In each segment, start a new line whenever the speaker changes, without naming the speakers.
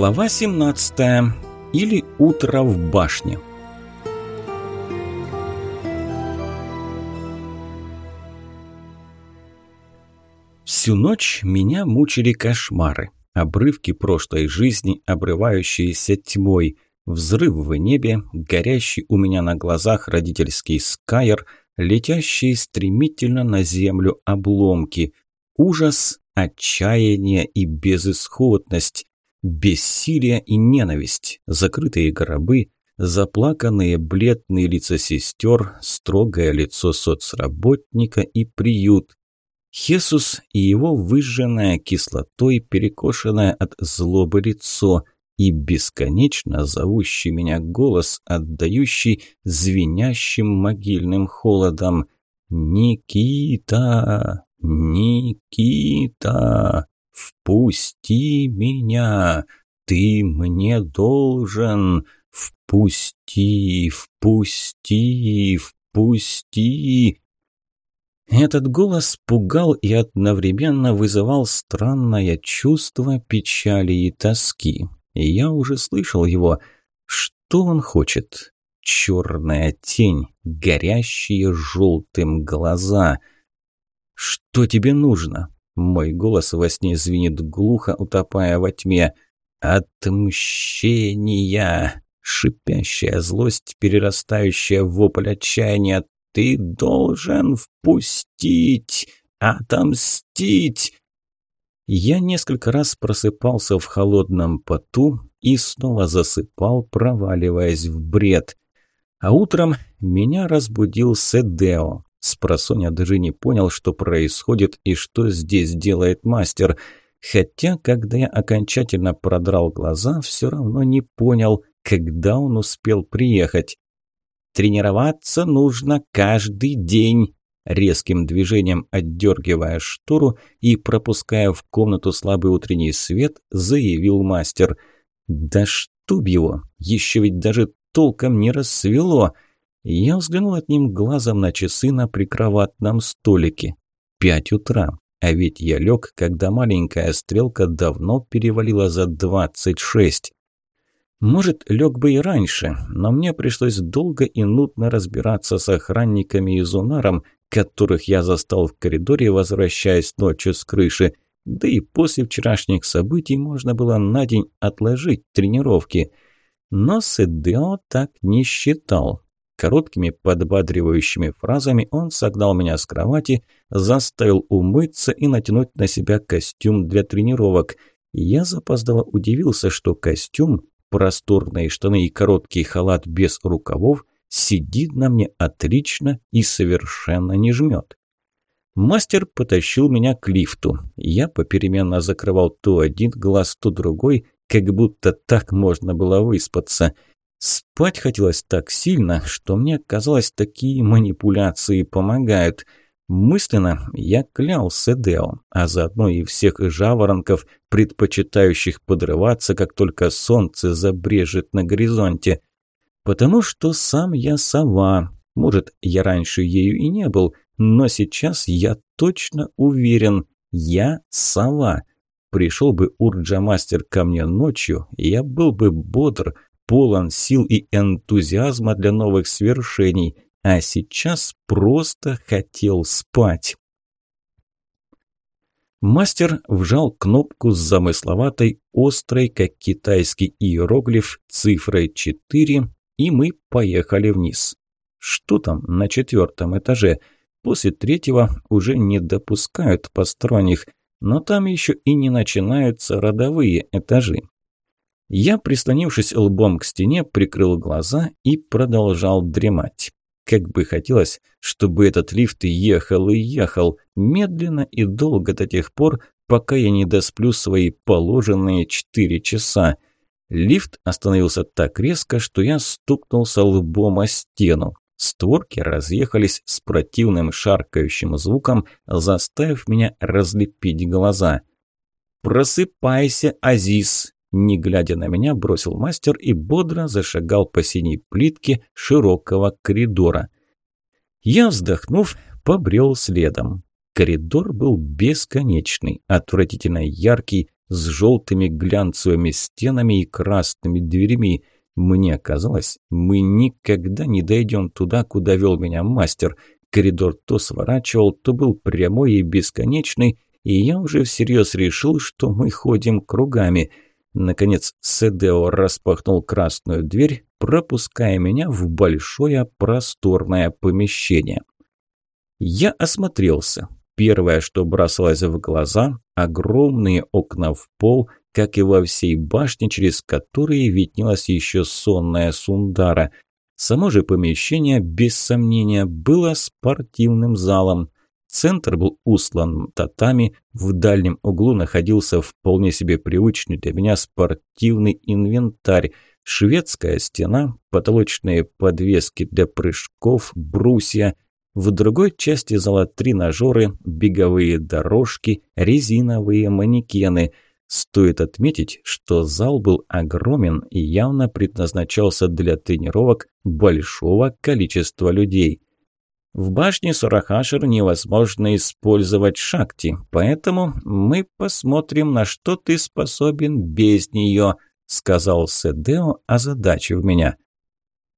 Глава 17. Или утро в башне. Всю ночь меня мучили кошмары. Обрывки прошлой жизни, обрывающиеся тьмой, взрыв в небе, горящий у меня на глазах родительский скайер, летящие стремительно на землю обломки, ужас, отчаяние и безысходность, бессилие и ненависть, закрытые гробы, заплаканные бледные лица сестер, строгое лицо соцработника и приют. Хесус и его выжженное кислотой, перекошенное от злобы лицо и бесконечно зовущий меня голос, отдающий звенящим могильным холодом «Никита! Никита!» «Впусти меня! Ты мне должен! Впусти! Впусти! Впусти!» Этот голос пугал и одновременно вызывал странное чувство печали и тоски. Я уже слышал его. Что он хочет? Черная тень, горящие желтым глаза. «Что тебе нужно?» Мой голос во сне звенит глухо, утопая во тьме. «Отмщения!» Шипящая злость, перерастающая в вопль отчаяния. «Ты должен впустить! Отомстить!» Я несколько раз просыпался в холодном поту и снова засыпал, проваливаясь в бред. А утром меня разбудил Седео. Спросонья даже не понял, что происходит и что здесь делает мастер. Хотя, когда я окончательно продрал глаза, все равно не понял, когда он успел приехать. «Тренироваться нужно каждый день», резким движением отдергивая штору и пропуская в комнату слабый утренний свет, заявил мастер. «Да чтоб его! Еще ведь даже толком не рассвело!» Я взглянул одним глазом на часы на прикроватном столике. Пять утра. А ведь я лег, когда маленькая стрелка давно перевалила за двадцать шесть. Может, лег бы и раньше, но мне пришлось долго и нудно разбираться с охранниками и зунаром, которых я застал в коридоре, возвращаясь ночью с крыши. Да и после вчерашних событий можно было на день отложить тренировки. Но Сэдео так не считал. Короткими подбадривающими фразами он согнал меня с кровати, заставил умыться и натянуть на себя костюм для тренировок. Я запоздало удивился, что костюм, просторные штаны и короткий халат без рукавов сидит на мне отлично и совершенно не жмет. Мастер потащил меня к лифту. Я попеременно закрывал то один глаз, то другой, как будто так можно было выспаться – Спать хотелось так сильно, что мне казалось, такие манипуляции помогают. Мысленно я клял Седео, а заодно и всех жаворонков, предпочитающих подрываться, как только солнце забрежет на горизонте. Потому что сам я сова. Может, я раньше ею и не был, но сейчас я точно уверен, я сова. Пришел бы Урджа-мастер ко мне ночью, я был бы бодр, полон сил и энтузиазма для новых свершений, а сейчас просто хотел спать. Мастер вжал кнопку с замысловатой, острой, как китайский иероглиф, цифрой 4, и мы поехали вниз. Что там на четвертом этаже? После третьего уже не допускают посторонних, но там еще и не начинаются родовые этажи. Я, прислонившись лбом к стене, прикрыл глаза и продолжал дремать. Как бы хотелось, чтобы этот лифт ехал и ехал, медленно и долго до тех пор, пока я не досплю свои положенные четыре часа. Лифт остановился так резко, что я стукнулся лбом о стену. Створки разъехались с противным шаркающим звуком, заставив меня разлепить глаза. «Просыпайся, Азиз!» Не глядя на меня, бросил мастер и бодро зашагал по синей плитке широкого коридора. Я, вздохнув, побрел следом. Коридор был бесконечный, отвратительно яркий, с желтыми глянцевыми стенами и красными дверями. Мне казалось, мы никогда не дойдем туда, куда вел меня мастер. Коридор то сворачивал, то был прямой и бесконечный, и я уже всерьез решил, что мы ходим кругами. Наконец Седео распахнул красную дверь, пропуская меня в большое просторное помещение. Я осмотрелся. Первое, что бросалось в глаза – огромные окна в пол, как и во всей башне, через которые виднелась еще сонная Сундара. Само же помещение, без сомнения, было спортивным залом. Центр был услан татами, в дальнем углу находился вполне себе привычный для меня спортивный инвентарь, шведская стена, потолочные подвески для прыжков, брусья – в другой части зала тренажеры, беговые дорожки, резиновые манекены. Стоит отметить, что зал был огромен и явно предназначался для тренировок большого количества людей. В башне Сурахашер невозможно использовать шакти, поэтому мы посмотрим, на что ты способен без нее, сказал Седео, озадачив меня.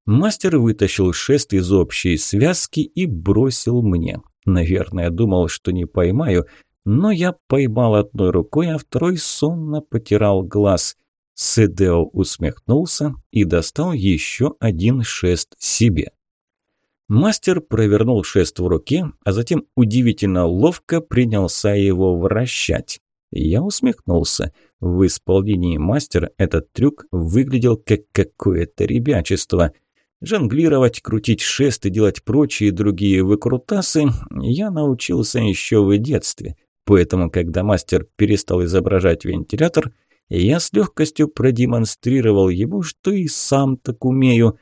Мастер вытащил шест из общей связки и бросил мне. Наверное, думал, что не поймаю, но я поймал одной рукой, а второй сонно потирал глаз. Седео усмехнулся и достал еще один шест себе. Мастер провернул шест в руке, а затем удивительно ловко принялся его вращать. Я усмехнулся. В исполнении мастера этот трюк выглядел как какое-то ребячество. Жонглировать, крутить шест и делать прочие другие выкрутасы я научился еще в детстве. Поэтому, когда мастер перестал изображать вентилятор, я с легкостью продемонстрировал ему, что и сам так умею.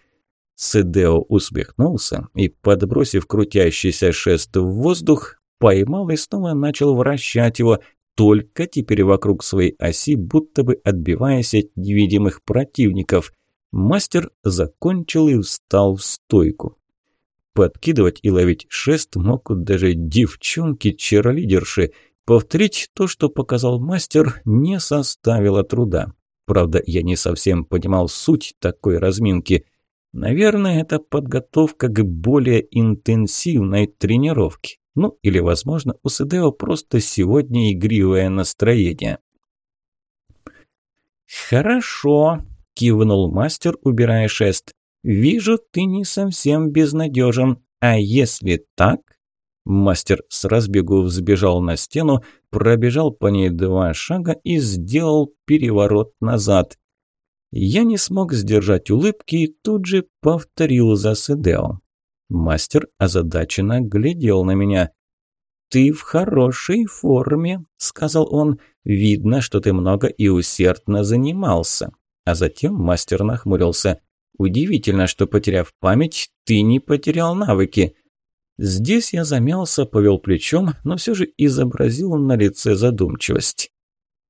Седео усмехнулся и, подбросив крутящийся шест в воздух, поймал и снова начал вращать его, только теперь вокруг своей оси, будто бы отбиваясь от невидимых противников. Мастер закончил и встал в стойку. Подкидывать и ловить шест могут даже девчонки-черлидерши. Повторить то, что показал мастер, не составило труда. Правда, я не совсем понимал суть такой разминки. Наверное, это подготовка к более интенсивной тренировке. Ну, или, возможно, у Сидео просто сегодня игривое настроение. «Хорошо», кивнул мастер, убирая шест. «Вижу, ты не совсем безнадежен. А если так?» Мастер с разбегу взбежал на стену, пробежал по ней два шага и сделал переворот назад. Я не смог сдержать улыбки и тут же повторил за Седео. Мастер озадаченно глядел на меня. «Ты в хорошей форме», — сказал он. «Видно, что ты много и усердно занимался». А затем мастер нахмурился. «Удивительно, что, потеряв память, ты не потерял навыки». Здесь я замялся, повел плечом, но все же изобразил на лице задумчивость.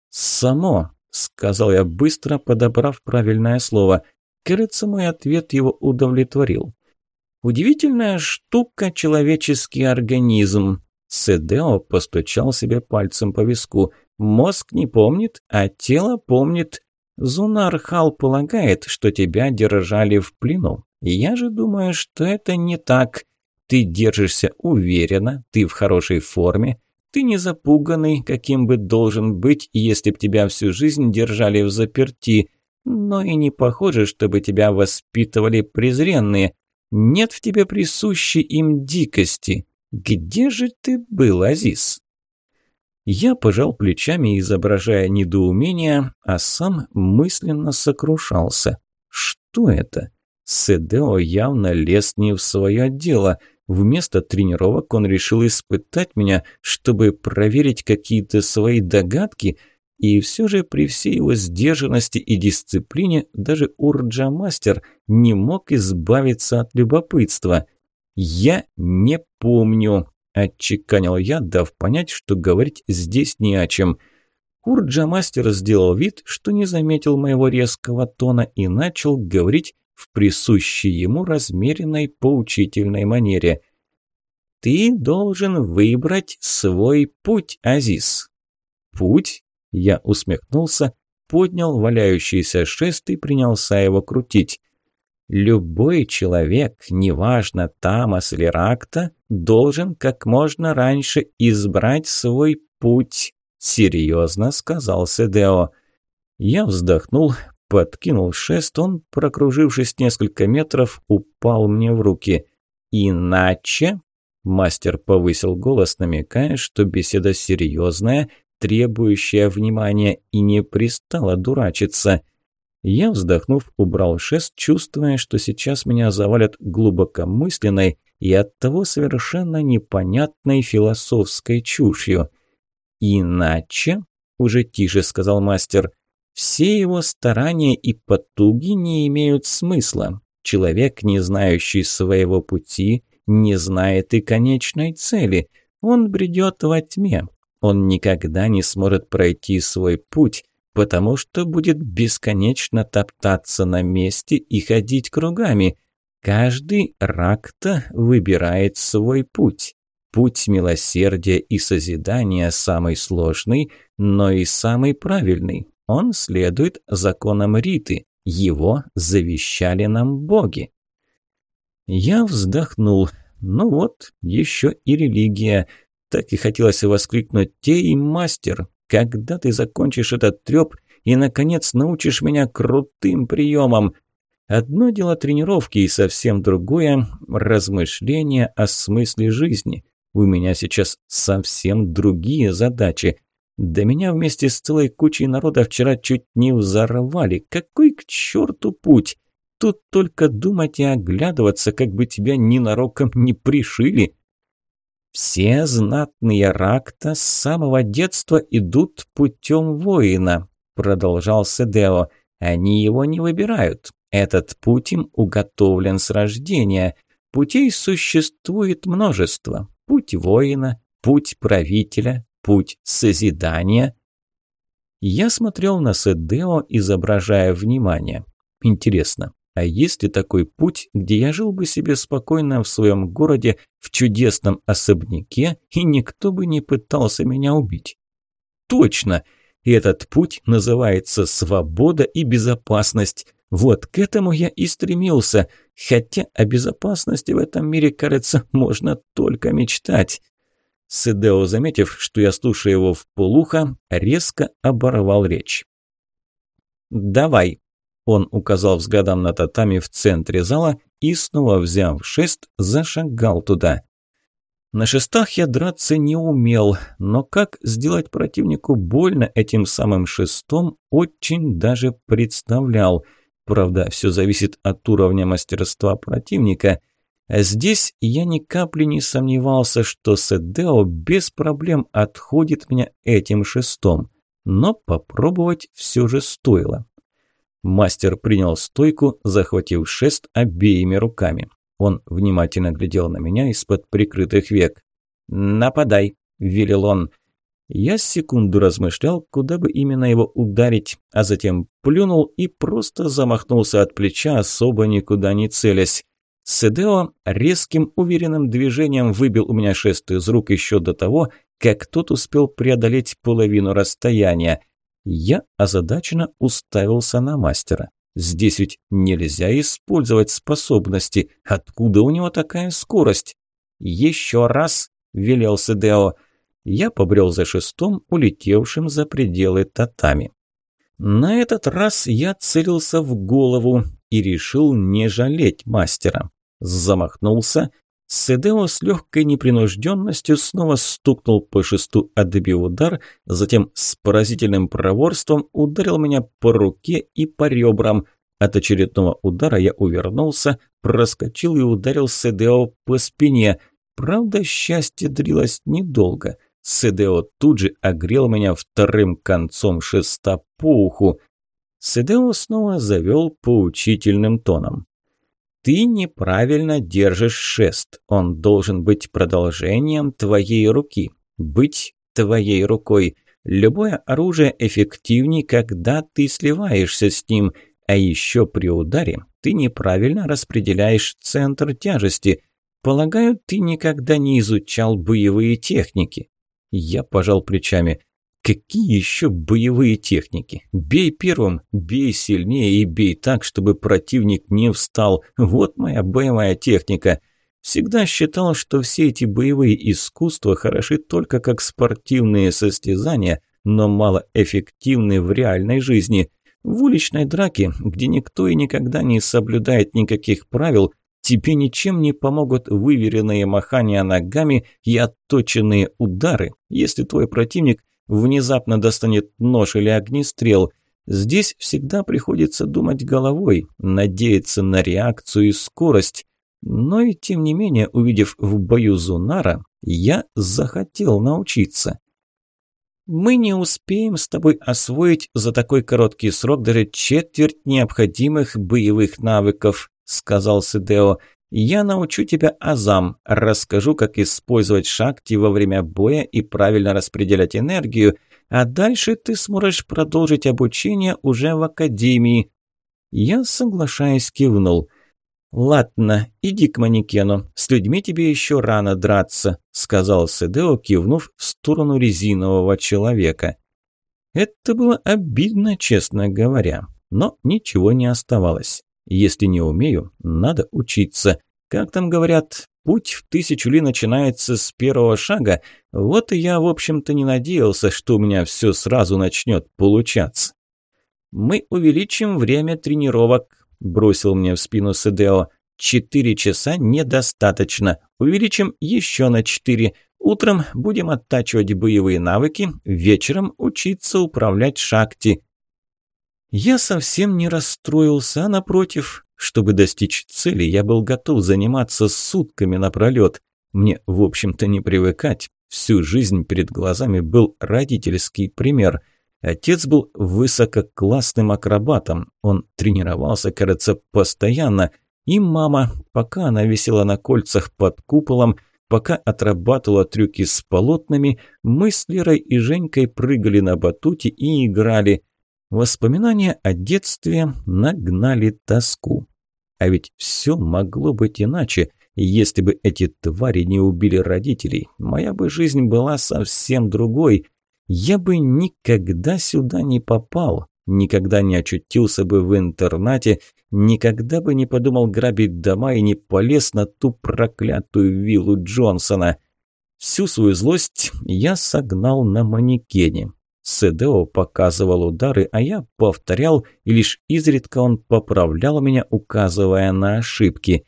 «Само», — сказал я быстро, подобрав правильное слово. Кажется, мой ответ его удовлетворил. «Удивительная штука человеческий организм». Седео постучал себе пальцем по виску. «Мозг не помнит, а тело помнит. Зунар Хал полагает, что тебя держали в плену. Я же думаю, что это не так. Ты держишься уверенно, ты в хорошей форме, ты не запуганный, каким бы должен быть, если б тебя всю жизнь держали в заперти. Но и не похоже, чтобы тебя воспитывали презренные. Нет в тебе присущей им дикости. Где же ты был, Азиз?» Я пожал плечами, изображая недоумение, а сам мысленно сокрушался. Что это? Седео явно лез не в свое дело. Вместо тренировок он решил испытать меня, чтобы проверить какие-то свои догадки, и все же при всей его сдержанности и дисциплине даже Урджа-мастер не мог избавиться от любопытства. «Я не помню», – отчеканил я, дав понять, что говорить здесь не о чем. Урджа-мастер сделал вид, что не заметил моего резкого тона и начал говорить в присущей ему размеренной поучительной манере. «Ты должен выбрать свой путь, Азиз». «Путь?» Я усмехнулся, поднял валяющийся шест и принялся его крутить. Любой человек, неважно Тамас или Ракта, должен как можно раньше избрать свой путь, серьезно сказал Седео. Я вздохнул, подкинул шест, он, прокружившись несколько метров, упал мне в руки. Иначе, мастер повысил голос, намекая, что беседа серьезная, требующая внимания, и не пристала дурачиться. Я, вздохнув, убрал шест, чувствуя, что сейчас меня завалят глубокомысленной и оттого совершенно непонятной философской чушью. «Иначе», – уже тише сказал мастер, – «все его старания и потуги не имеют смысла. Человек, не знающий своего пути, не знает и конечной цели. Он бредет во тьме. Он никогда не сможет пройти свой путь, потому что будет бесконечно топтаться на месте и ходить кругами. Каждый ракта выбирает свой путь. Путь милосердия и созидания самый сложный, но и самый правильный. Он следует законам Риты. Его завещали нам боги. Я вздохнул. Ну вот, еще и религия. Так и хотелось воскликнуть «Тей, мастер, когда ты закончишь этот трёп и, наконец, научишь меня крутым приемам?» Одно дело тренировки и совсем другое – размышления о смысле жизни. У меня сейчас совсем другие задачи. Да меня вместе с целой кучей народа вчера чуть не взорвали. Какой к черту путь? Тут только думать и оглядываться, как бы тебя ненароком не пришили. Все знатные ракта с самого детства идут путем воина, продолжал Седео. Они его не выбирают. Этот путь им уготовлен с рождения. Путей существует множество. Путь воина, путь правителя, путь созидания. Я смотрел на Седео, изображая внимание. Интересно, а есть ли такой путь, где я жил бы себе спокойно в своем городе, в чудесном особняке, и никто бы не пытался меня убить? Точно! И этот путь называется свобода и безопасность. Вот к этому я и стремился, хотя о безопасности в этом мире, кажется, можно только мечтать. Сидео, заметив, что я слушаю его в полухо, резко оборвал речь. «Давай», он указал взглядом на татами в центре зала и, снова взяв шест, зашагал туда. На шестах я драться не умел, но как сделать противнику больно этим самым шестом, очень даже представлял. Правда, все зависит от уровня мастерства противника. Здесь я ни капли не сомневался, что Седео без проблем отходит меня этим шестом. Но попробовать все же стоило. Мастер принял стойку, захватив шест обеими руками. Он внимательно глядел на меня из-под прикрытых век. «Нападай», – велел он. Я секунду размышлял, куда бы именно его ударить, а затем плюнул и просто замахнулся от плеча, особо никуда не целясь. Седео резким уверенным движением выбил у меня шест из рук еще до того, как тот успел преодолеть половину расстояния. Я озадаченно уставился на мастера. Здесь ведь нельзя использовать способности. Откуда у него такая скорость? Еще раз, велел Седео. Я побрел за шестом, улетевшим за пределы татами. На этот раз я целился в голову и решил не жалеть мастера. Замахнулся, Седео с легкой непринужденностью снова стукнул по шесту, отбив удар, затем с поразительным проворством ударил меня по руке и по ребрам. От очередного удара я увернулся, проскочил и ударил Седео по спине. Правда, счастье дрилось недолго. Седео тут же огрел меня вторым концом шеста по уху. Седео снова завел поучительным тоном. Ты неправильно держишь шест. Он должен быть продолжением твоей руки. Быть твоей рукой. Любое оружие эффективнее, когда ты сливаешься с ним. А еще при ударе ты неправильно распределяешь центр тяжести. Полагаю, ты никогда не изучал боевые техники. Я пожал плечами. Какие еще боевые техники? Бей первым, бей сильнее и бей так, чтобы противник не встал. Вот моя боевая техника. Всегда считал, что все эти боевые искусства хороши только как спортивные состязания, но малоэффективны в реальной жизни. В уличной драке, где никто и никогда не соблюдает никаких правил, тебе ничем не помогут выверенные махания ногами и отточенные удары, если твой противник внезапно достанет нож или огнестрел. Здесь всегда приходится думать головой, надеяться на реакцию и скорость. Но и тем не менее, увидев в бою Зунара, я захотел научиться. Мы не успеем с тобой освоить за такой короткий срок даже четверть необходимых боевых навыков, сказал Сидео. Я научу тебя азам, расскажу, как использовать шакти во время боя и правильно распределять энергию, а дальше ты сможешь продолжить обучение уже в академии. Я, соглашаясь, кивнул. «Ладно, иди к манекену. С людьми тебе еще рано драться», – сказал Седео, кивнув в сторону резинового человека. Это было обидно, честно говоря, но ничего не оставалось. Если не умею, надо учиться. Как там говорят, путь в тысячу ли начинается с первого шага, вот и я, в общем-то, не надеялся, что у меня все сразу начнет получаться. «Мы увеличим время тренировок», – бросил мне в спину Седео. «Четыре часа недостаточно. Увеличим еще на четыре. Утром будем оттачивать боевые навыки, вечером учиться управлять шахти». Я совсем не расстроился, а напротив, чтобы достичь цели, я был готов заниматься сутками напролет. Мне, в общем-то, не привыкать. Всю жизнь перед глазами был родительский пример. Отец был высококлассным акробатом. Он тренировался, кажется, постоянно. И мама, пока она висела на кольцах под куполом, пока отрабатывала трюки с полотнами, мы с Лерой и Женькой прыгали на батуте и играли. Воспоминания о детстве нагнали тоску. А ведь все могло быть иначе, если бы эти твари не убили родителей. Моя бы жизнь была совсем другой. Я бы никогда сюда не попал, никогда не очутился бы в интернате, никогда бы не подумал грабить дома и не полез на ту проклятую виллу Джонсона. Всю свою злость я согнал на манекене. Седео показывал удары, а я повторял, и лишь изредка он поправлял меня, указывая на ошибки.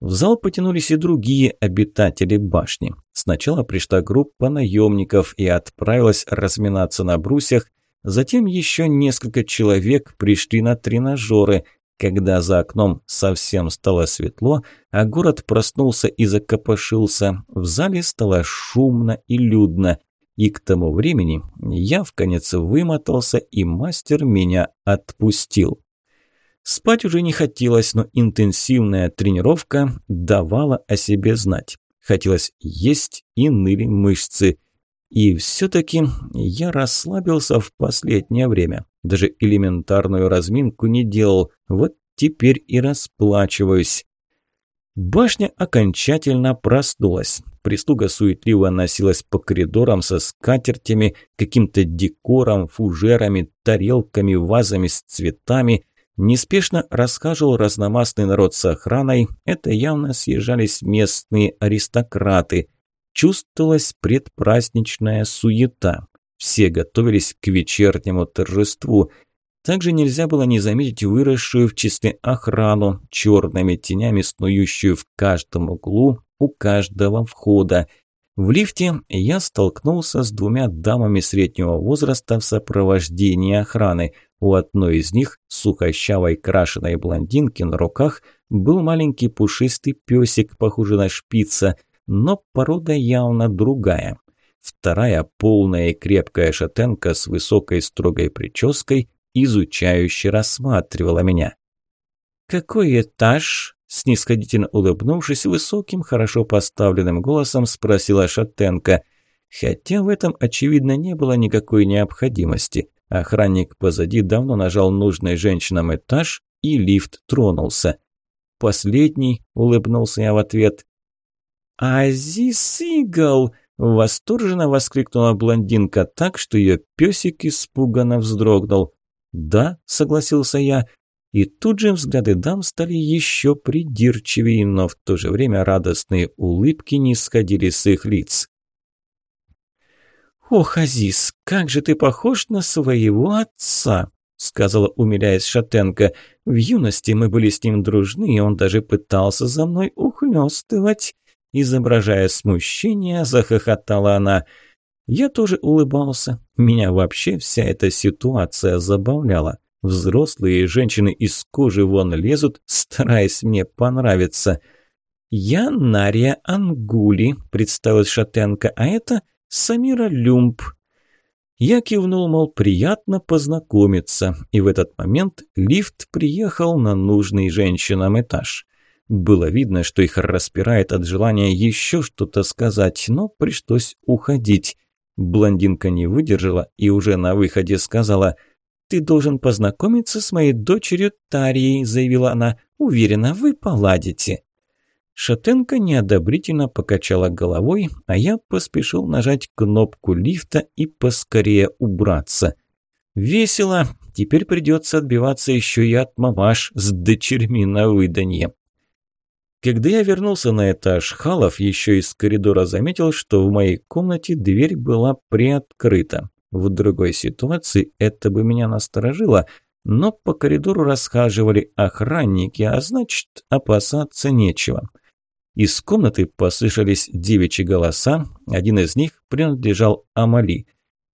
В зал потянулись и другие обитатели башни. Сначала пришла группа наемников и отправилась разминаться на брусьях, затем еще несколько человек пришли на тренажеры. Когда за окном совсем стало светло, а город проснулся и закопошился, в зале стало шумно и людно. И к тому времени я в конец вымотался, и мастер меня отпустил. Спать уже не хотелось, но интенсивная тренировка давала о себе знать. Хотелось есть и ныли мышцы. И все-таки я расслабился в последнее время. Даже элементарную разминку не делал. Вот теперь и расплачиваюсь. Башня окончательно проснулась. Прислуга суетливо носилась по коридорам со скатертями, каким-то декором, фужерами, тарелками, вазами с цветами. Неспешно расхаживал разномастный народ с охраной. Это явно съезжались местные аристократы. Чувствовалась предпраздничная суета. Все готовились к вечернему торжеству – также нельзя было не заметить выросшую в числе охрану, черными тенями снующую в каждом углу, у каждого входа. В лифте я столкнулся с двумя дамами среднего возраста в сопровождении охраны. У одной из них, сухощавой крашеной блондинки, на руках был маленький пушистый песик, похожий на шпица, но порода явно другая. Вторая, полная и крепкая шатенка с высокой строгой прической, изучающе рассматривала меня. «Какой этаж?» – снисходительно улыбнувшись, высоким, хорошо поставленным голосом спросила Шатенко. Хотя в этом, очевидно, не было никакой необходимости. Охранник позади давно нажал нужный женщинам этаж, и лифт тронулся. «Последний», – улыбнулся я в ответ. «Азис Игл!» Восторженно воскликнула блондинка так, что ее песик испуганно вздрогнул. «Да», – согласился я, и тут же взгляды дам стали еще придирчивее, но в то же время радостные улыбки не сходили с их лиц. «Ох, Азиз, как же ты похож на своего отца!» сказала, умиляясь Шатенко. «В юности мы были с ним дружны, и он даже пытался за мной ухлёстывать». Изображая смущение, захохотала она. Я тоже улыбался. Меня вообще вся эта ситуация забавляла. Взрослые женщины из кожи вон лезут, стараясь мне понравиться. «Я Нария Ангули», – представилась Шатенко, – «а это Самира Люмб». Я кивнул, мол, приятно познакомиться, и в этот момент лифт приехал на нужный женщинам этаж. Было видно, что их распирает от желания еще что-то сказать, но пришлось уходить. Блондинка не выдержала и уже на выходе сказала – «Ты должен познакомиться с моей дочерью Тарией», – заявила она. «Уверена, вы поладите». Шатенка неодобрительно покачала головой, а я поспешил нажать кнопку лифта и поскорее убраться. «Весело. Теперь придется отбиваться еще и от мамаш с дочерьми на выданье». Когда я вернулся на этаж халов, еще из коридора заметил, что в моей комнате дверь была приоткрыта. В другой ситуации это бы меня насторожило, но по коридору расхаживали охранники, а значит, опасаться нечего. Из комнаты послышались девичьи голоса, один из них принадлежал Амали.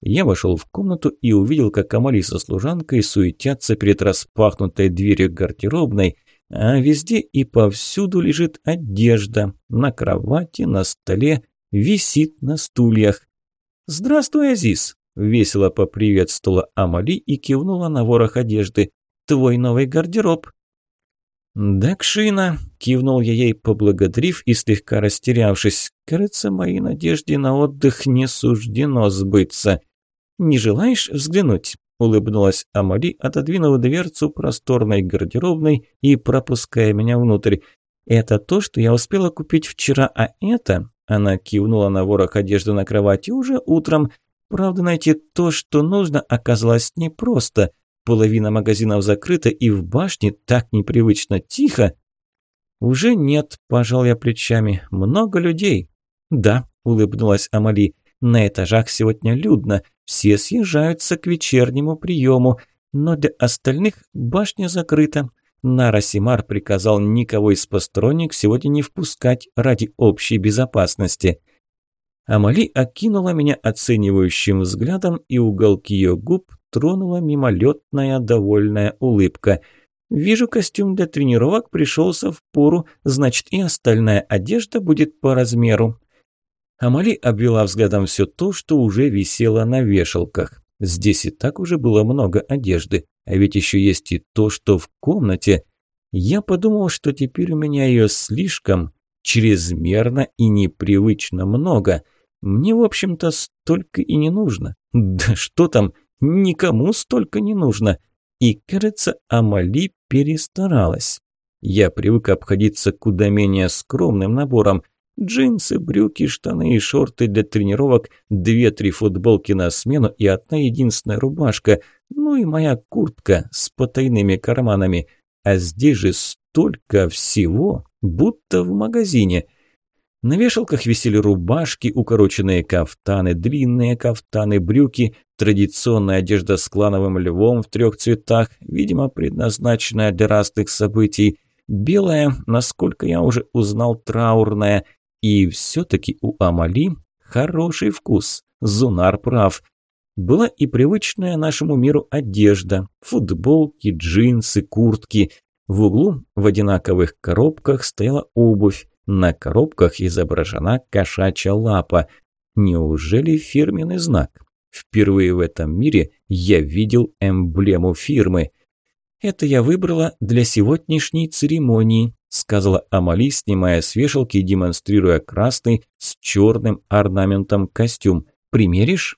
Я вошел в комнату и увидел, как Амали со служанкой суетятся перед распахнутой дверью гардеробной, а везде и повсюду лежит одежда, на кровати, на столе, висит на стульях. «Здравствуй, Азиз!» Весело поприветствовала Амали и кивнула на ворох одежды. «Твой новый гардероб». «Дакшина!» – кивнул я ей, поблагодарив и слегка растерявшись. «Кажется, моей надежде на отдых не суждено сбыться. Не желаешь взглянуть?» – улыбнулась Амали, отодвинув дверцу просторной гардеробной и пропуская меня внутрь. «Это то, что я успела купить вчера, а это...» – она кивнула на ворох одежды на кровати уже утром – Правда, найти то, что нужно, оказалось непросто. Половина магазинов закрыта, и в башне так непривычно тихо. «Уже нет», – пожал я плечами. «Много людей». «Да», – улыбнулась Амали. «На этажах сегодня людно. Все съезжаются к вечернему приему. Но для остальных башня закрыта. Нара Симар приказал никого из посторонних сегодня не впускать ради общей безопасности». Амали окинула меня оценивающим взглядом, и уголки ее губ тронула мимолетная довольная улыбка. «Вижу, костюм для тренировок пришелся в пору, значит, и остальная одежда будет по размеру». Амали обвела взглядом все то, что уже висело на вешалках. Здесь и так уже было много одежды, а ведь еще есть и то, что в комнате. Я подумал, что теперь у меня ее слишком, чрезмерно и непривычно много – мне, в общем-то, столько и не нужно. Да что там, никому столько не нужно. И, кажется, Амали перестаралась. Я привык обходиться куда менее скромным набором. Джинсы, брюки, штаны и шорты для тренировок, две-три футболки на смену и одна единственная рубашка, ну и моя куртка с потайными карманами. А здесь же столько всего, будто в магазине. На вешалках висели рубашки, укороченные кафтаны, длинные кафтаны, брюки, традиционная одежда с клановым львом в трех цветах, видимо, предназначенная для разных событий, белая, насколько я уже узнал, траурная, и все-таки у Амали хороший вкус, Зунар прав. Была и привычная нашему миру одежда, футболки, джинсы, куртки. В углу в одинаковых коробках стояла обувь, на коробках изображена кошачья лапа. Неужели фирменный знак? Впервые в этом мире я видел эмблему фирмы. «Это я выбрала для сегодняшней церемонии», сказала Амали, снимая с вешалки и демонстрируя красный с черным орнаментом костюм. «Примеришь?»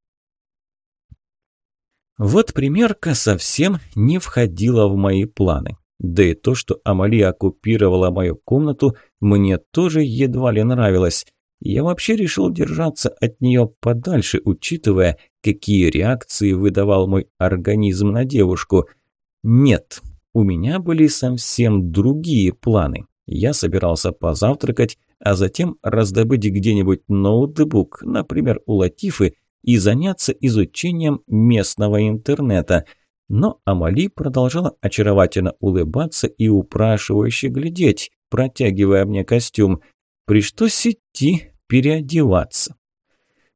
Вот примерка совсем не входила в мои планы. Да и то, что Амали оккупировала мою комнату, мне тоже едва ли нравилось. Я вообще решил держаться от нее подальше, учитывая, какие реакции выдавал мой организм на девушку. Нет, у меня были совсем другие планы. Я собирался позавтракать, а затем раздобыть где-нибудь ноутбук, например, у Латифы, и заняться изучением местного интернета. Но Амали продолжала очаровательно улыбаться и упрашивающе глядеть, протягивая мне костюм. Пришлось идти переодеваться.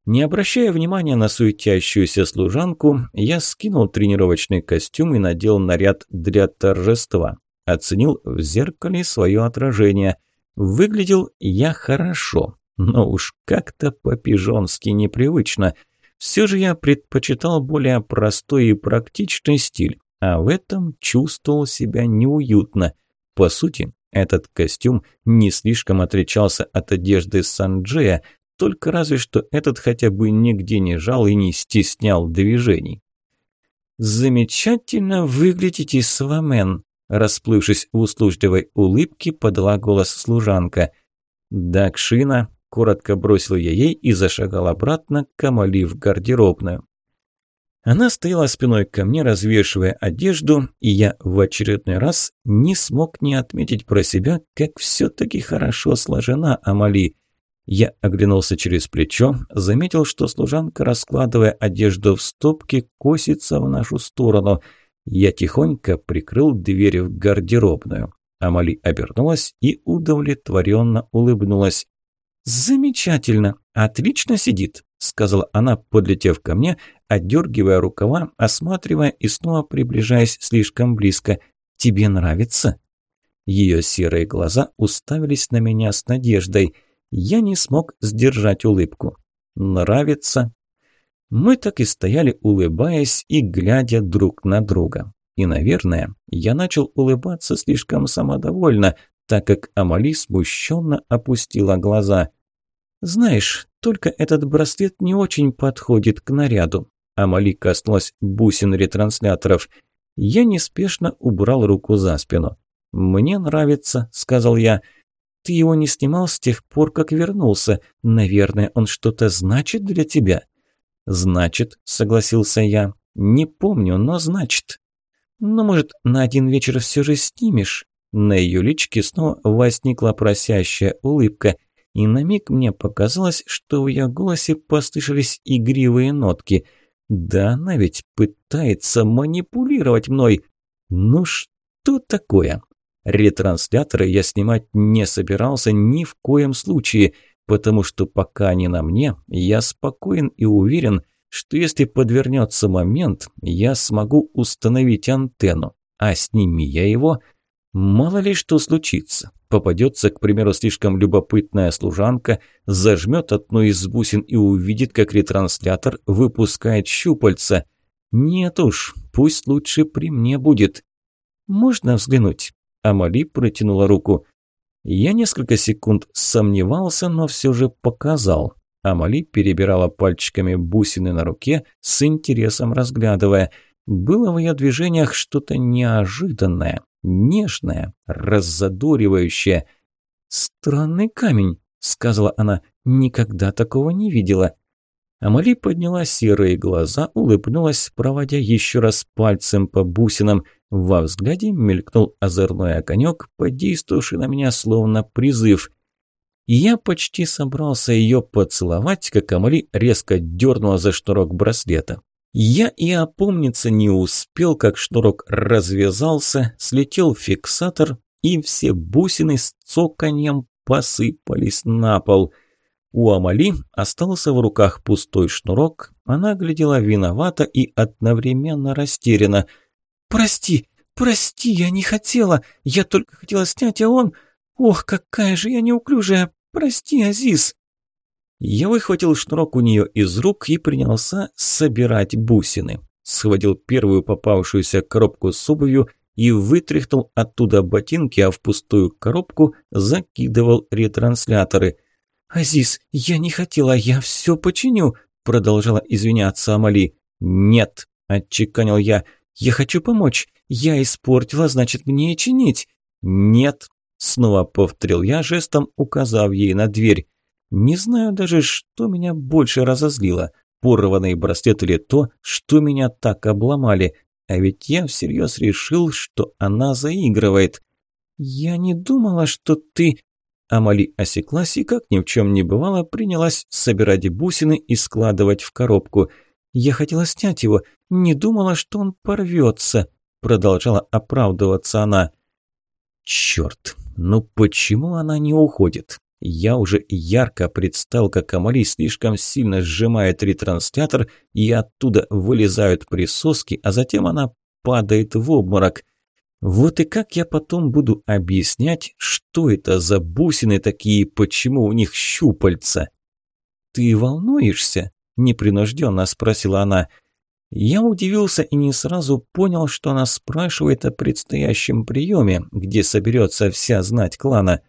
Не обращая внимания на суетящуюся служанку, я скинул тренировочный костюм и надел наряд для торжества. Оценил в зеркале свое отражение. Выглядел я хорошо, но уж как-то по-пижонски непривычно. Все же я предпочитал более простой и практичный стиль, а в этом чувствовал себя неуютно. По сути, этот костюм не слишком отличался от одежды Санджея, только разве что этот хотя бы нигде не жал и не стеснял движений. «Замечательно выглядите, Свамен», расплывшись в услужливой улыбке, подала голос служанка. «Дакшина», – коротко бросил я ей и зашагал обратно к Амали в гардеробную. Она стояла спиной ко мне, развешивая одежду, и я в очередной раз не смог не отметить про себя, как все-таки хорошо сложена Амали. Я оглянулся через плечо, заметил, что служанка, раскладывая одежду в стопки, косится в нашу сторону. Я тихонько прикрыл дверь в гардеробную. Амали обернулась и удовлетворенно улыбнулась. «Замечательно! Отлично сидит!» – сказала она, подлетев ко мне, отдергивая рукава, осматривая и снова приближаясь слишком близко. «Тебе нравится?» Ее серые глаза уставились на меня с надеждой. Я не смог сдержать улыбку. «Нравится?» Мы так и стояли, улыбаясь и глядя друг на друга. И, наверное, я начал улыбаться слишком самодовольно, так как Амали смущенно опустила глаза. «Знаешь, только этот браслет не очень подходит к наряду». Амали коснулась бусин ретрансляторов. Я неспешно убрал руку за спину. «Мне нравится», – сказал я. «Ты его не снимал с тех пор, как вернулся. Наверное, он что-то значит для тебя». «Значит», – согласился я. «Не помню, но значит». «Ну, может, на один вечер все же снимешь?» На ее личке снова возникла просящая улыбка, и на миг мне показалось, что в ее голосе послышались игривые нотки. Да она ведь пытается манипулировать мной. Ну что такое? Ретрансляторы я снимать не собирался ни в коем случае, потому что пока они на мне, я спокоен и уверен, что если подвернется момент, я смогу установить антенну, а сними я его – Мало ли что случится. Попадется, к примеру, слишком любопытная служанка, зажмет одну из бусин и увидит, как ретранслятор выпускает щупальца. Нет уж, пусть лучше при мне будет. Можно взглянуть? Амали протянула руку. Я несколько секунд сомневался, но все же показал. Амали перебирала пальчиками бусины на руке, с интересом разглядывая. Было в ее движениях что-то неожиданное нежная, раззадоривающая. «Странный камень», – сказала она, – «никогда такого не видела». Амали подняла серые глаза, улыбнулась, проводя еще раз пальцем по бусинам. Во взгляде мелькнул озорной огонек, подействовавший на меня словно призыв. Я почти собрался ее поцеловать, как Амали резко дернула за шнурок браслета. Я и опомниться не успел, как шнурок развязался, слетел фиксатор, и все бусины с цоканьем посыпались на пол. У Амали остался в руках пустой шнурок, она глядела виновата и одновременно растеряна. «Прости, прости, я не хотела, я только хотела снять, а он... Ох, какая же я неуклюжая, прости, Азиз!» Я выхватил шнурок у нее из рук и принялся собирать бусины. Схватил первую попавшуюся коробку с обувью и вытряхнул оттуда ботинки, а в пустую коробку закидывал ретрансляторы. «Азиз, я не хотела, я все починю», – продолжала извиняться Амали. «Нет», – отчеканил я, – «я хочу помочь. Я испортила, значит, мне и чинить». «Нет», – снова повторил я, жестом указав ей на дверь. Не знаю даже, что меня больше разозлило. Порванный браслет или то, что меня так обломали. А ведь я всерьез решил, что она заигрывает. «Я не думала, что ты...» Амали осеклась и, как ни в чем не бывало, принялась собирать бусины и складывать в коробку. «Я хотела снять его, не думала, что он порвется», – продолжала оправдываться она. «Черт, ну почему она не уходит? Я уже ярко представил, как Амали слишком сильно сжимает ретранслятор, и оттуда вылезают присоски, а затем она падает в обморок. Вот и как я потом буду объяснять, что это за бусины такие, почему у них щупальца? «Ты волнуешься?» – непринужденно спросила она. Я удивился и не сразу понял, что она спрашивает о предстоящем приеме, где соберется вся знать клана.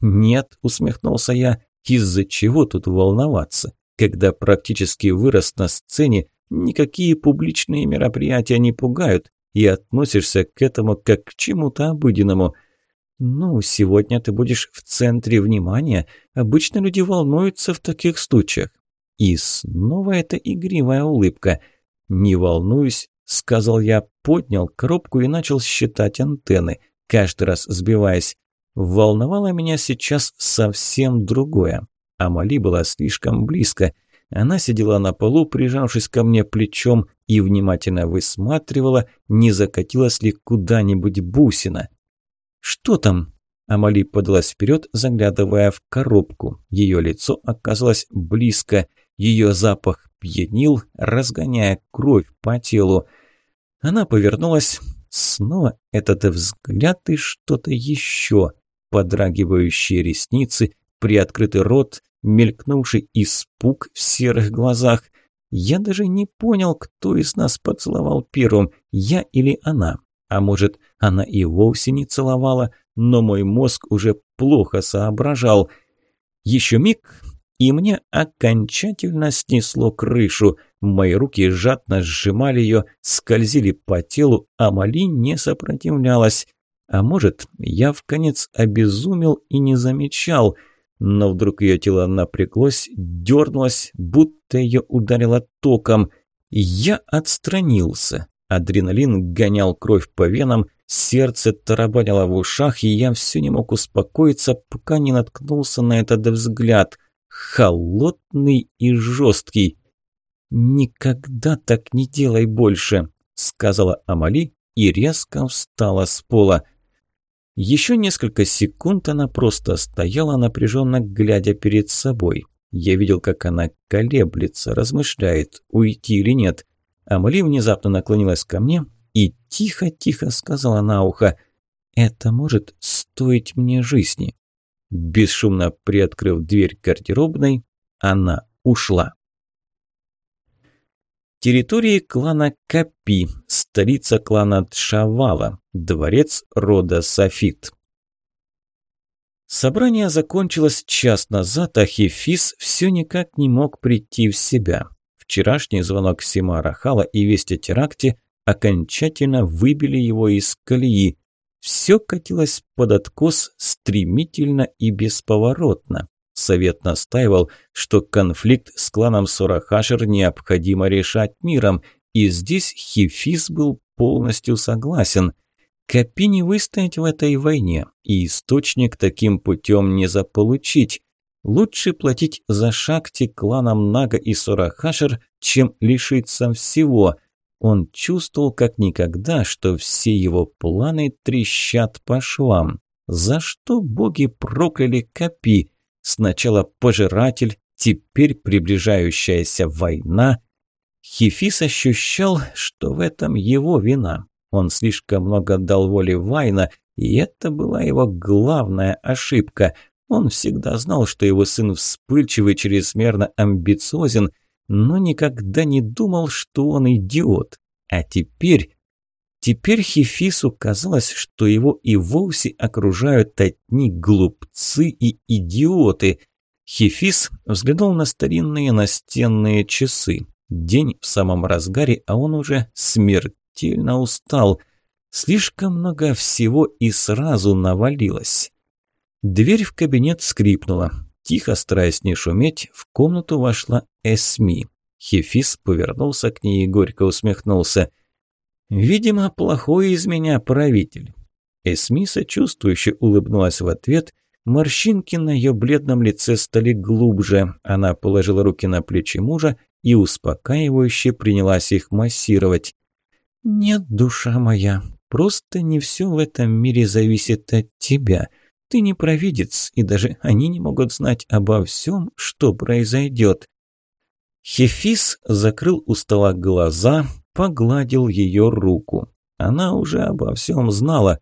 «Нет», – усмехнулся я, – «из-за чего тут волноваться? Когда практически вырос на сцене, никакие публичные мероприятия не пугают, и относишься к этому как к чему-то обыденному. Ну, сегодня ты будешь в центре внимания. Обычно люди волнуются в таких случаях. И снова эта игривая улыбка. «Не волнуюсь», – сказал я, поднял коробку и начал считать антенны, каждый раз сбиваясь. Волновало меня сейчас совсем другое. Амали была слишком близко. Она сидела на полу, прижавшись ко мне плечом, и внимательно высматривала, не закатилась ли куда-нибудь бусина. «Что там?» Амали подалась вперед, заглядывая в коробку. Ее лицо оказалось близко, ее запах пьянил, разгоняя кровь по телу. Она повернулась. Снова этот взгляд и что-то еще. Подрагивающие ресницы, приоткрытый рот, мелькнувший испуг в серых глазах. Я даже не понял, кто из нас поцеловал первым, я или она. А может, она и вовсе не целовала, но мой мозг уже плохо соображал. Еще миг, и мне окончательно снесло крышу. Мои руки жадно сжимали ее, скользили по телу, а Мали не сопротивлялась. А может, я в конец обезумел и не замечал – но вдруг ее тело напряглось, дернулось, будто ее ударило током. Я отстранился. Адреналин гонял кровь по венам, сердце тарабанило в ушах, и я все не мог успокоиться, пока не наткнулся на этот взгляд. Холодный и жесткий. «Никогда так не делай больше», — сказала Амали и резко встала с пола. Еще несколько секунд она просто стояла, напряженно глядя перед собой. Я видел, как она колеблется, размышляет, уйти или нет. Амали внезапно наклонилась ко мне и тихо-тихо сказала на ухо «Это может стоить мне жизни». Бесшумно приоткрыв дверь гардеробной, она ушла. Территории клана Капи, столица клана Тшавала, дворец рода Софит. Собрание закончилось час назад, а Хефис все никак не мог прийти в себя. Вчерашний звонок Симара Хала и весть о теракте окончательно выбили его из колеи. Все катилось под откос стремительно и бесповоротно. Совет настаивал, что конфликт с кланом Сурахашер необходимо решать миром, и здесь Хефис был полностью согласен. Копи не выстоять в этой войне, и источник таким путем не заполучить. Лучше платить за шахти кланам Нага и Сурахашер, чем лишиться всего. Он чувствовал как никогда, что все его планы трещат по швам. За что боги прокляли Копи? Сначала пожиратель, теперь приближающаяся война. Хефис ощущал, что в этом его вина. Он слишком много дал воли Вайна, и это была его главная ошибка. Он всегда знал, что его сын вспыльчивый, чрезмерно амбициозен, но никогда не думал, что он идиот. А теперь Теперь Хефису казалось, что его и вовсе окружают одни глупцы и идиоты. Хефис взглянул на старинные настенные часы. День в самом разгаре, а он уже смертельно устал. Слишком много всего и сразу навалилось. Дверь в кабинет скрипнула. Тихо, стараясь не шуметь, в комнату вошла Эсми. Хефис повернулся к ней и горько усмехнулся. «Видимо, плохой из меня правитель». Эсми сочувствующе улыбнулась в ответ. Морщинки на ее бледном лице стали глубже. Она положила руки на плечи мужа и успокаивающе принялась их массировать. «Нет, душа моя, просто не все в этом мире зависит от тебя. Ты не провидец, и даже они не могут знать обо всем, что произойдет». Хефис закрыл у стола глаза, погладил ее руку. Она уже обо всем знала.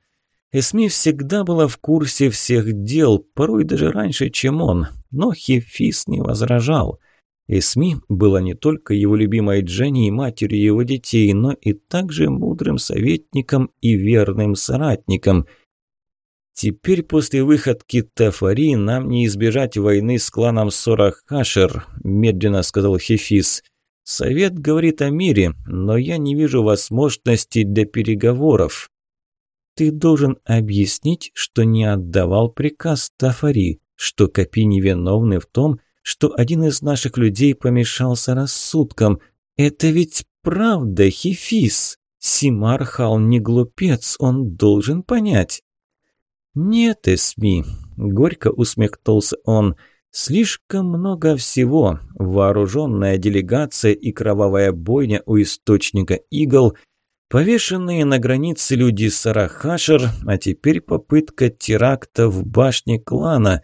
Эсми всегда была в курсе всех дел, порой даже раньше, чем он, но Хефис не возражал – Эсми была не только его любимой Дженни и матерью его детей, но и также мудрым советником и верным соратником. «Теперь после выходки Тафари нам не избежать войны с кланом Сорахашер», – медленно сказал Хефис. «Совет говорит о мире, но я не вижу возможности для переговоров». «Ты должен объяснить, что не отдавал приказ Тафари, что Капи невиновны в том, что один из наших людей помешался рассудком. Это ведь правда, Хефис. Симархал не глупец, он должен понять. «Нет, Эсми», – горько усмехнулся он, – «слишком много всего. Вооруженная делегация и кровавая бойня у источника игл, повешенные на границе люди Сарахашер, а теперь попытка теракта в башне клана.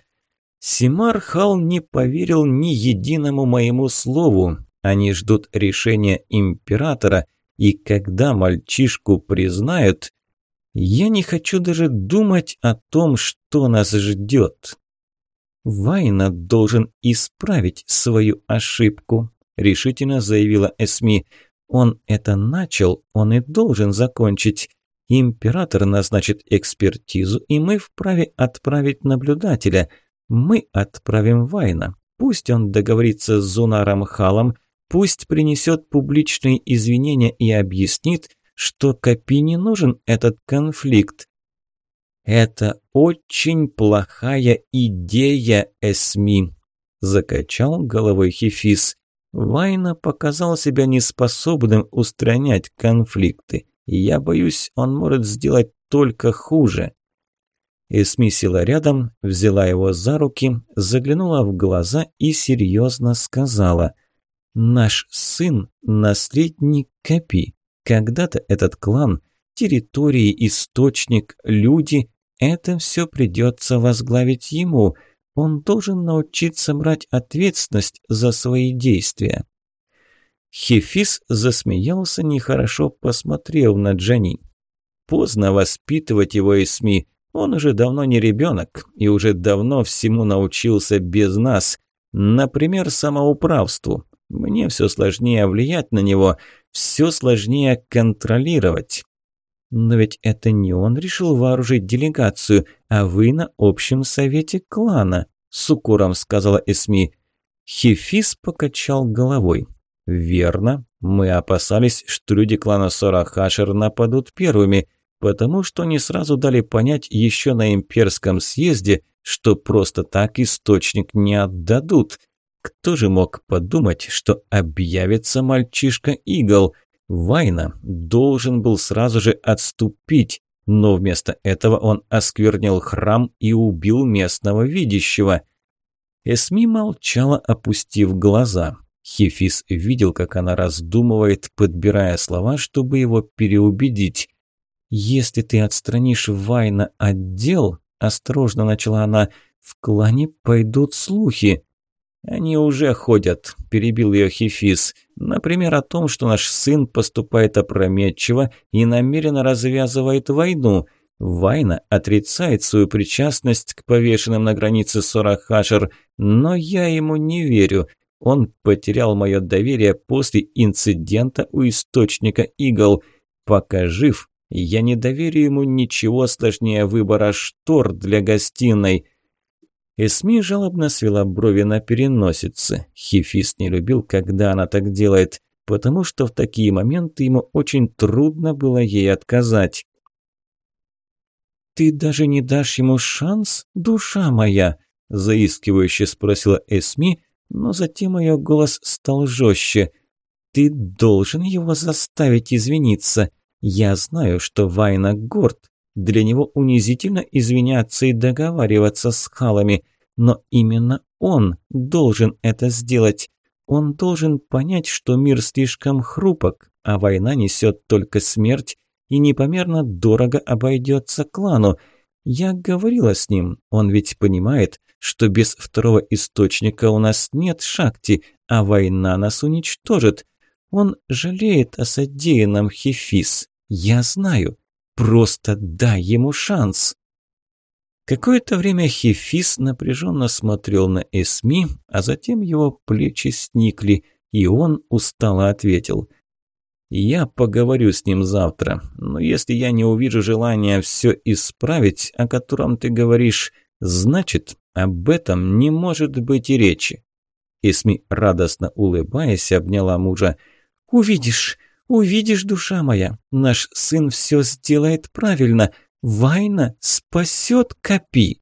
Симар Хал не поверил ни единому моему слову. Они ждут решения императора, и когда мальчишку признают, я не хочу даже думать о том, что нас ждет. Вайна должен исправить свою ошибку, решительно заявила Эсми. Он это начал, он и должен закончить. Император назначит экспертизу, и мы вправе отправить наблюдателя – мы отправим Вайна. Пусть он договорится с Зунаром Халом, пусть принесет публичные извинения и объяснит, что Капи не нужен этот конфликт. «Это очень плохая идея, Эсми», – закачал головой Хефис. Вайна показал себя неспособным устранять конфликты. Я боюсь, он может сделать только хуже. Эсми села рядом, взяла его за руки, заглянула в глаза и серьезно сказала «Наш сын – наследник Капи. Когда-то этот клан, территории, источник, люди – это все придется возглавить ему. Он должен научиться брать ответственность за свои действия». Хефис засмеялся, нехорошо посмотрев на Джани. «Поздно воспитывать его, Эсми. Он уже давно не ребенок и уже давно всему научился без нас. Например, самоуправству. Мне все сложнее влиять на него, все сложнее контролировать. Но ведь это не он решил вооружить делегацию, а вы на общем совете клана, с укором сказала Эсми. Хефис покачал головой. Верно, мы опасались, что люди клана Сорахашер нападут первыми – потому что не сразу дали понять еще на имперском съезде, что просто так источник не отдадут. Кто же мог подумать, что объявится мальчишка Игл? Вайна должен был сразу же отступить, но вместо этого он осквернил храм и убил местного видящего. Эсми молчала, опустив глаза. Хефис видел, как она раздумывает, подбирая слова, чтобы его переубедить. «Если ты отстранишь Вайна от дел», – осторожно начала она, – «в клане пойдут слухи». «Они уже ходят», – перебил ее Хефис. «Например, о том, что наш сын поступает опрометчиво и намеренно развязывает войну. Вайна отрицает свою причастность к повешенным на границе Сорахашер, но я ему не верю. Он потерял мое доверие после инцидента у источника игл. Пока жив, я не доверю ему ничего сложнее выбора штор для гостиной. Эсми жалобно свела брови на переносице. Хефис не любил, когда она так делает, потому что в такие моменты ему очень трудно было ей отказать. «Ты даже не дашь ему шанс, душа моя?» – заискивающе спросила Эсми, но затем ее голос стал жестче. «Ты должен его заставить извиниться. Я знаю, что Вайна горд. Для него унизительно извиняться и договариваться с халами, но именно он должен это сделать. Он должен понять, что мир слишком хрупок, а война несет только смерть и непомерно дорого обойдется клану. Я говорила с ним, он ведь понимает, что без второго источника у нас нет шакти, а война нас уничтожит. Он жалеет о содеянном Хефис. Я знаю. Просто дай ему шанс. Какое-то время Хефис напряженно смотрел на Эсми, а затем его плечи сникли, и он устало ответил. «Я поговорю с ним завтра, но если я не увижу желания все исправить, о котором ты говоришь, значит, об этом не может быть и речи». Эсми, радостно улыбаясь, обняла мужа. «Увидишь, увидишь, душа моя, наш сын все сделает правильно. Вайна спасет Капи.